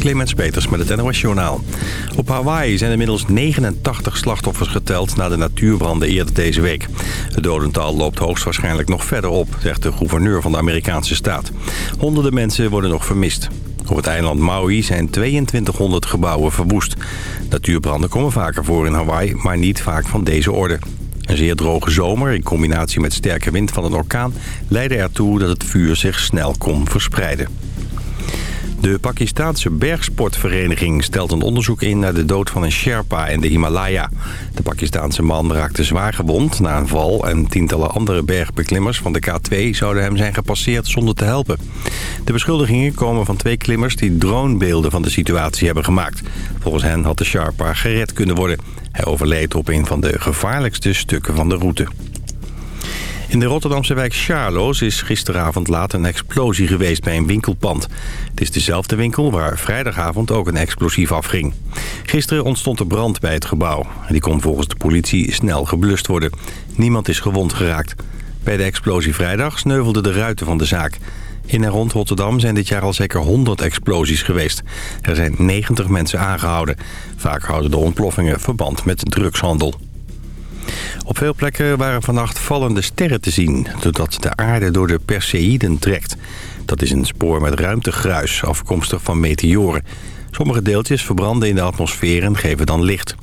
Clemens Peters met het NOS Journaal. Op Hawaii zijn inmiddels 89 slachtoffers geteld na de natuurbranden eerder deze week. Het dodental loopt hoogstwaarschijnlijk nog verder op, zegt de gouverneur van de Amerikaanse staat. Honderden mensen worden nog vermist. Op het eiland Maui zijn 2200 gebouwen verwoest. Natuurbranden komen vaker voor in Hawaii, maar niet vaak van deze orde. Een zeer droge zomer in combinatie met sterke wind van een orkaan... leidde ertoe dat het vuur zich snel kon verspreiden. De Pakistaanse bergsportvereniging stelt een onderzoek in naar de dood van een Sherpa in de Himalaya. De Pakistaanse man raakte zwaar gewond na een val en tientallen andere bergbeklimmers van de K2 zouden hem zijn gepasseerd zonder te helpen. De beschuldigingen komen van twee klimmers die dronebeelden van de situatie hebben gemaakt. Volgens hen had de Sherpa gered kunnen worden. Hij overleed op een van de gevaarlijkste stukken van de route. In de Rotterdamse wijk Charloes is gisteravond laat een explosie geweest bij een winkelpand. Het is dezelfde winkel waar vrijdagavond ook een explosief afging. Gisteren ontstond er brand bij het gebouw. Die kon volgens de politie snel geblust worden. Niemand is gewond geraakt. Bij de explosie vrijdag sneuvelden de ruiten van de zaak. In en rond Rotterdam zijn dit jaar al zeker 100 explosies geweest. Er zijn 90 mensen aangehouden. Vaak houden de ontploffingen verband met drugshandel. Op veel plekken waren vannacht vallende sterren te zien... doordat de aarde door de Perseïden trekt. Dat is een spoor met ruimtegruis, afkomstig van meteoren. Sommige deeltjes verbranden in de atmosfeer en geven dan licht.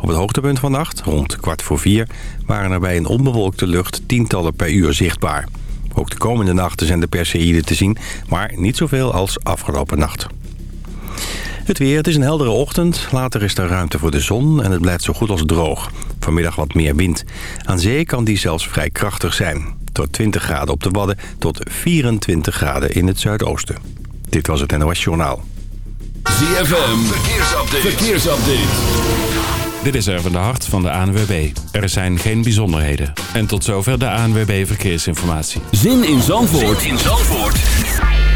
Op het hoogtepunt van nacht, rond kwart voor vier... waren er bij een onbewolkte lucht tientallen per uur zichtbaar. Ook de komende nachten zijn de Perseïden te zien... maar niet zoveel als afgelopen nacht. Het weer, het is een heldere ochtend. Later is er ruimte voor de zon en het blijft zo goed als droog. Vanmiddag wat meer wind. Aan zee kan die zelfs vrij krachtig zijn. Tot 20 graden op de Wadden tot 24 graden in het zuidoosten. Dit was het NOS Journaal. ZFM, verkeersupdate. verkeersupdate. Dit is Erwin de Hart van de ANWB. Er zijn geen bijzonderheden. En tot zover de ANWB Verkeersinformatie. Zin in Zandvoort, zin in Zandvoort.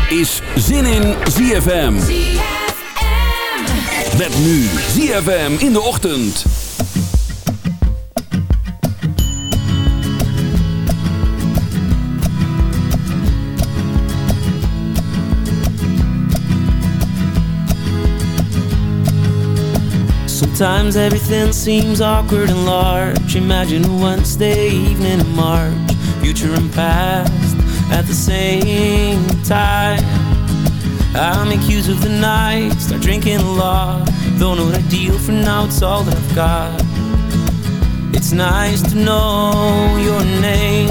is Zin in ZFM. Met nu ZFM in de ochtend. Sometimes everything seems awkward and large. Imagine a Wednesday evening in March, future and past at the same time. I make use of the night, start drinking a lot. Don't know what I deal for now, it's all that I've got. It's nice to know your name.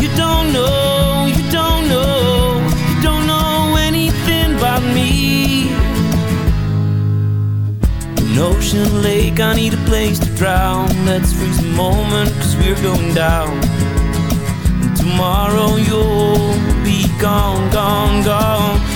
You don't know, you don't know, you don't know anything about me. An ocean lake, I need a place to drown. Let's freeze the moment, cause we're going down. And tomorrow you'll be gone, gone, gone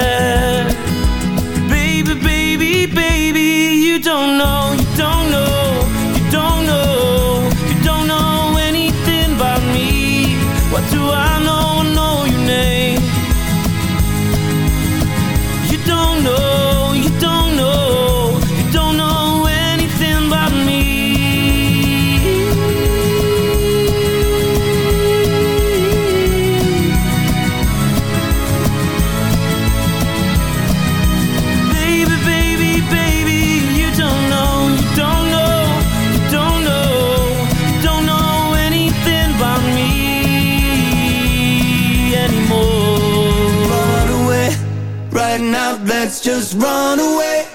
just run away.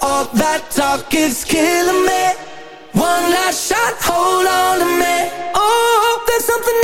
All that talk is killing me. One last shot, hold on to me. Oh, there's something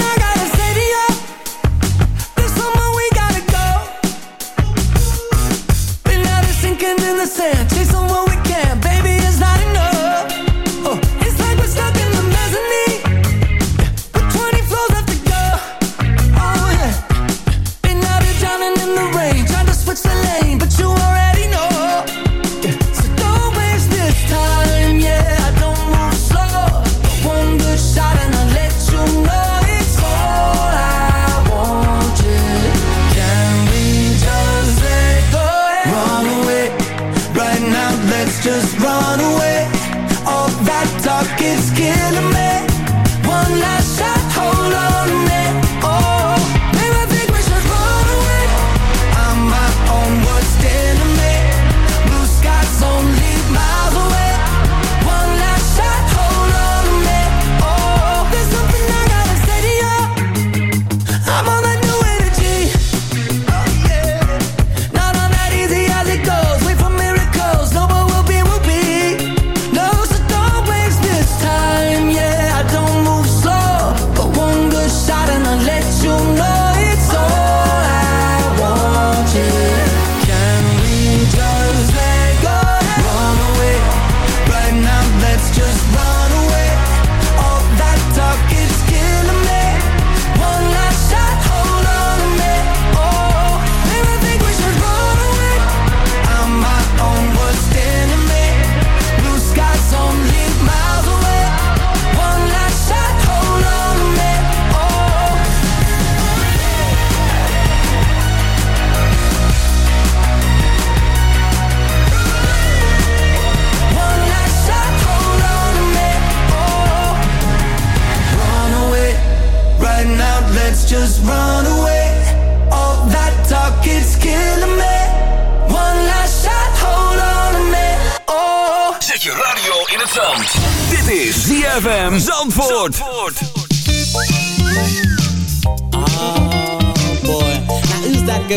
is killing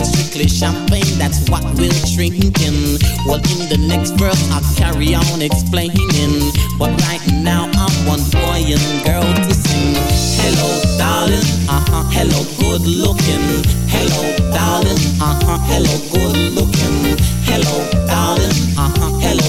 and strictly champagne. That's what we're drinking. Well, in the next verse, I'll carry on explaining. But right now, I want boy and girl to sing. Hello, darling. Uh huh. Hello, good looking. Hello, darling. Uh huh. Hello, good looking. Hello, darling. Uh huh. Hello,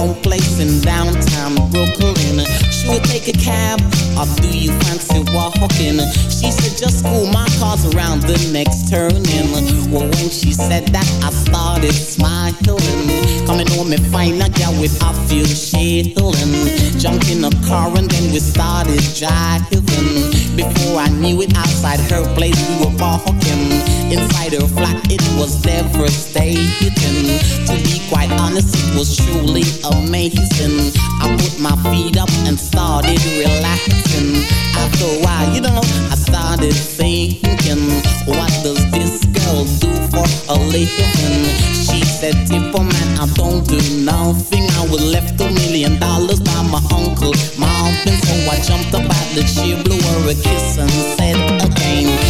own place in downtown Brooklyn. She would take a cab, or do you fancy walking? She said, just cool my car's around the next turning. Well, when she said that, I started smiling. Coming home and find a girl with a few shilling. Jumped in a car and then we started driving. Before I knew it, outside her place we were walking. Inside her flat, it was devastating. To be quite honest, it was truly amazing. I put my feet up and started relaxing. After a while, you know, I started thinking, what does this girl do for a living? She said, Tippa man, I don't do nothing. I was left a million dollars by my uncle Marvin. So I jumped up out the chair, blew her a kiss and said again,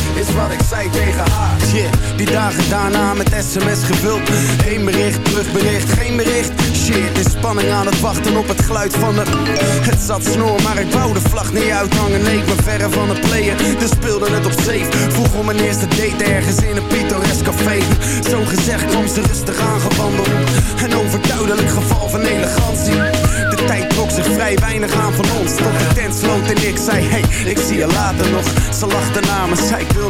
Is wat ik zei tegen haar. Yeah, die dagen daarna met sms gevuld. Eén bericht, terugbericht, geen bericht. Shit, in spanning aan het wachten op het geluid van de Het zat snor, maar ik wou de vlag niet uithangen. Nee, ik ben verre van het playen, dus speelde het op safe. Vroeg om mijn eerste date ergens in een pittoresk café. Zo gezegd kwam ze rustig aangewandeld. Een overduidelijk geval van elegantie. De tijd trok zich vrij weinig aan van ons. Tot de tent sloot en ik zei Hey, ik zie je later nog. Ze lachte na me, zei ik wil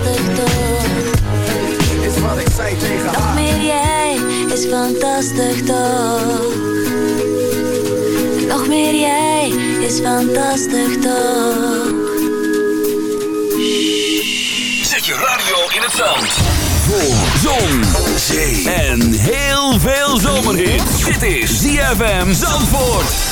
toch? Is wat ik zei tegen haar. Nog meer jij is fantastisch toch? Nog meer jij is fantastisch toch? Zet je radio in het zand. Voor zon, zee en heel veel zomerhit. Dit is ZFM Zandvoort.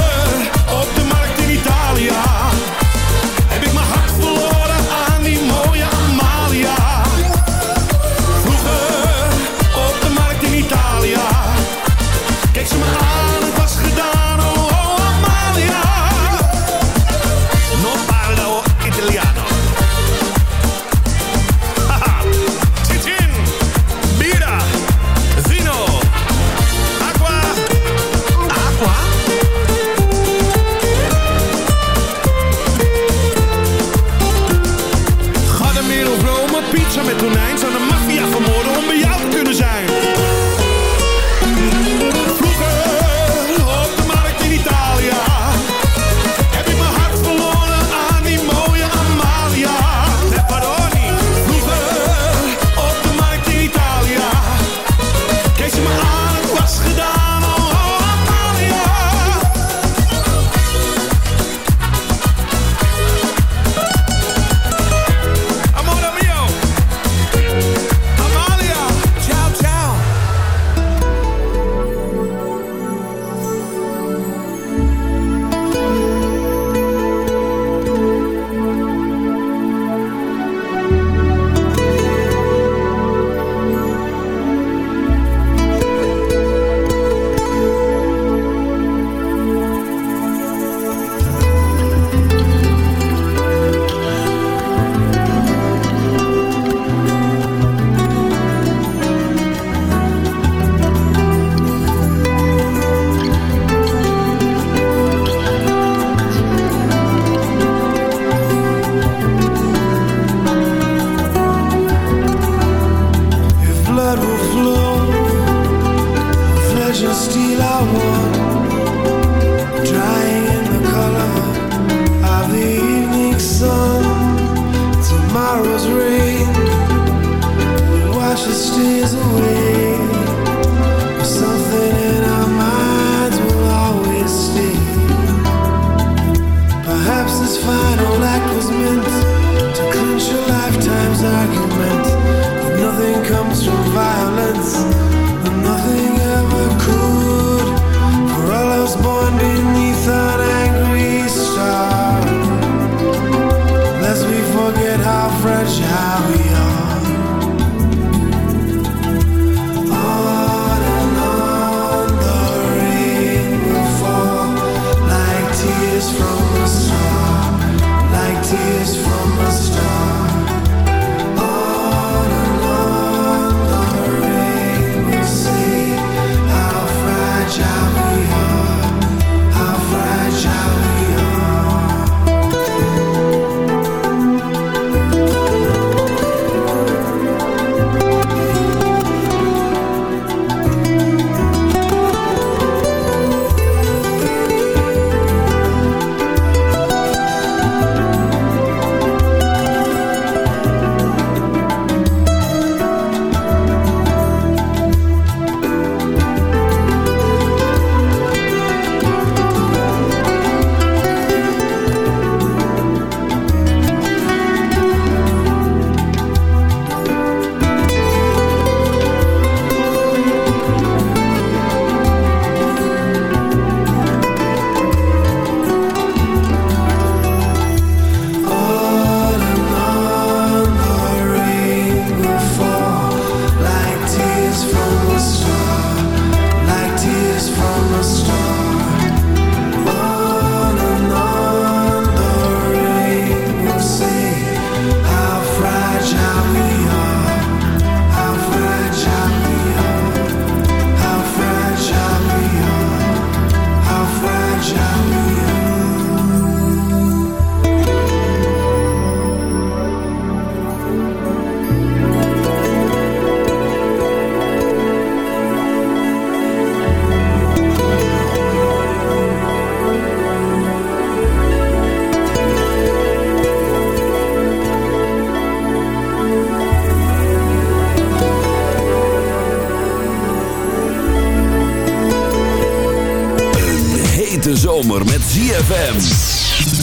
zomer met ZFM.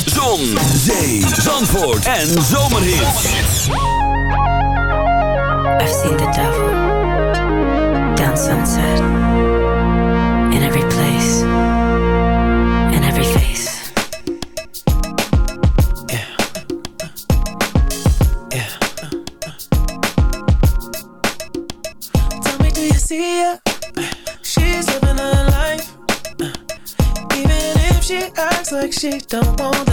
Zon, zee, zandvoort en zomerhits. I've seen the devil down sunset she don't want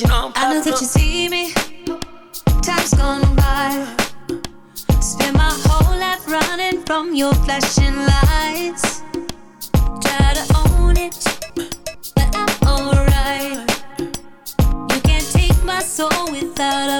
you popular. I know that you see me. Time's gone by. Spend my whole life running from your flashing lights. Try to own it, but I'm alright. You can't take my soul without a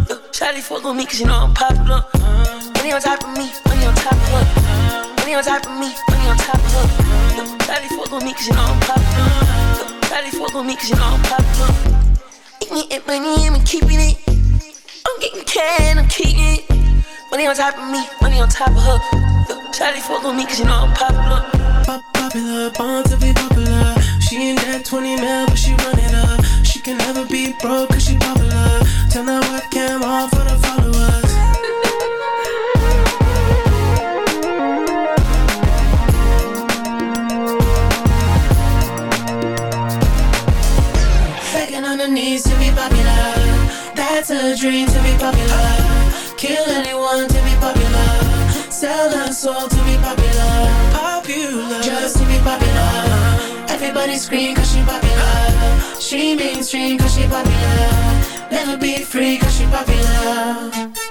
Shawty fuck on me cause you know I'm popular. Money on top of me, money on top of her. Money on top of me, money on top of her. Shawty fuck on me cause you know I'm popular. Shawty fuck on me cause you know I'm popular. Eating it, money, I'm keeping it. I'm getting cash, I'm keeping it. Money on top of me, money on top of her. Shawty fuck on me cause you know I'm popular. Pop popular, born to be popular. She ain't that 20 mil, but she run it up. Can never be broke cause she popular. Turn that webcam off for the followers. Begging on her knees to be popular. That's a dream to be popular. Kill anyone to be popular. Sell her soul to be popular. Popular, just to be popular. Everybody scream cause she popular. She mainstream cause she popular. Never be free cause she popular.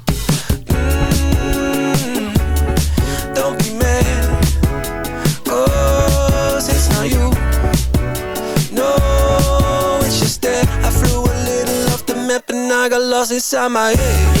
Lost inside my head.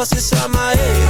você se amarei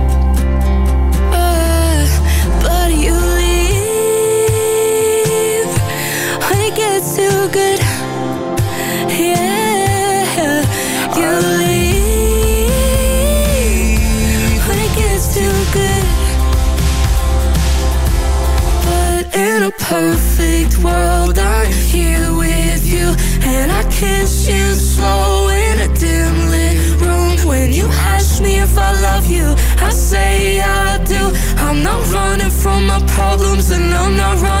My problems, and I'm not running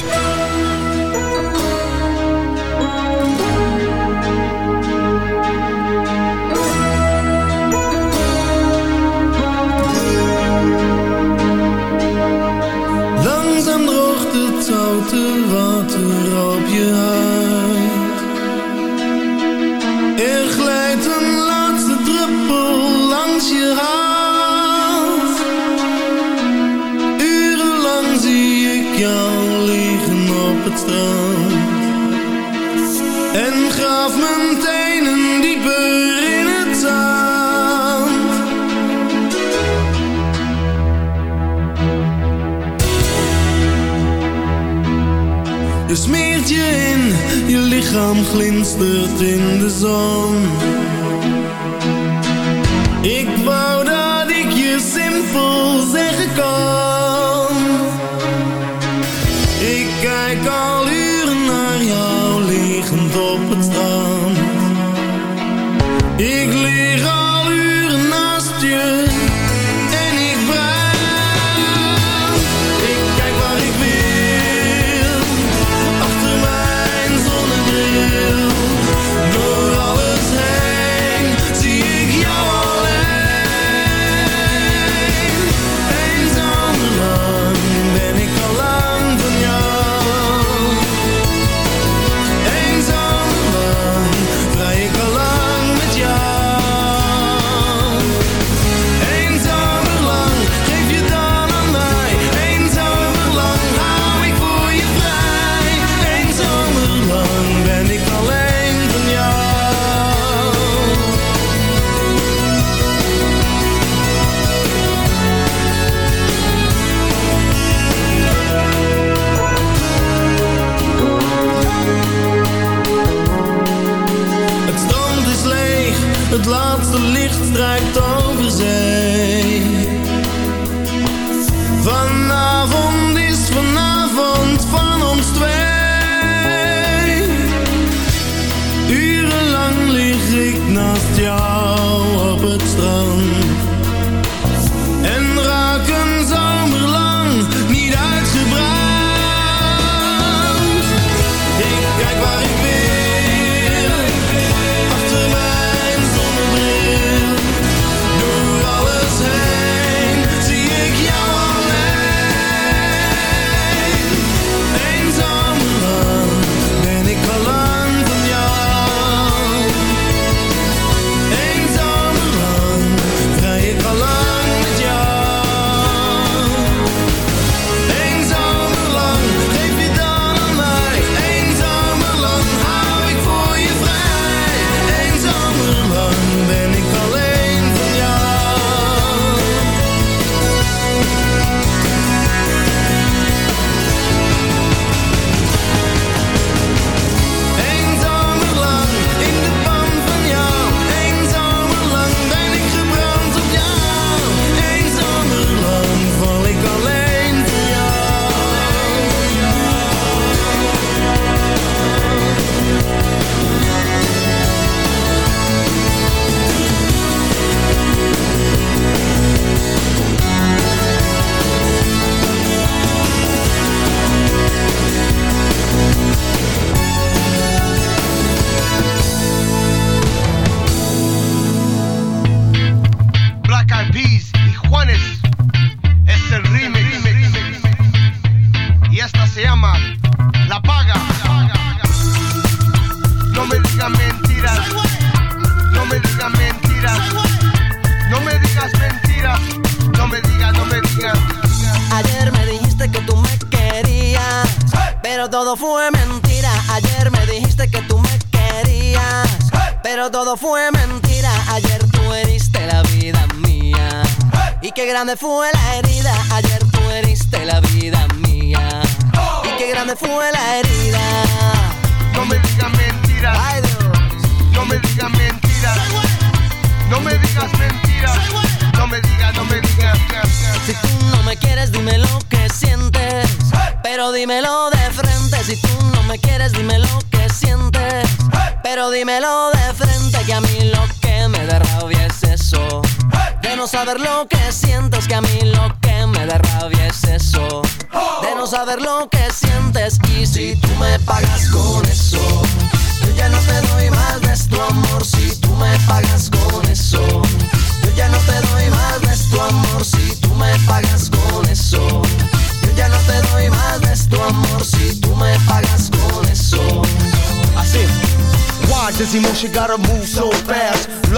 lichaam glinstert in de zon. Ik wou dat ik je simpel zeggen kan.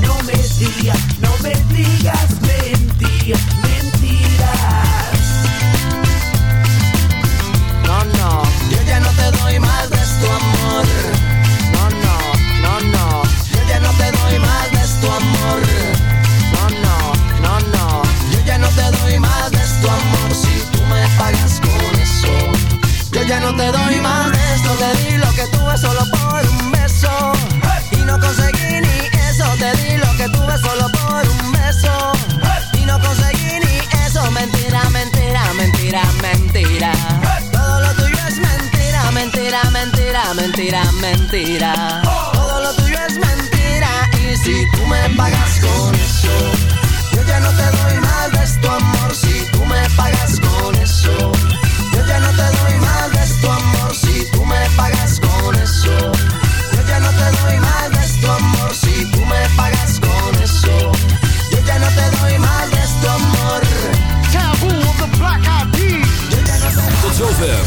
No me digas, no me digas mentir, mentiras. No, no, yo ya no te doy más de tu amor. No, no, no, no, yo ya no te doy más de tu amor. No, no, no, no, yo ya no te doy más de tu amor si tú me pagas con eso. Yo ya no te doy más de esto, te di lo que tuve solo por mentira, mentira. Todo lo tuyo es mentira, mentira, mentira, mentira, mentira. Todo lo tuyo es mentira. Y si tú me pagas con eso, yo ya no te doy más de tu amor. Si tú me pagas con eso,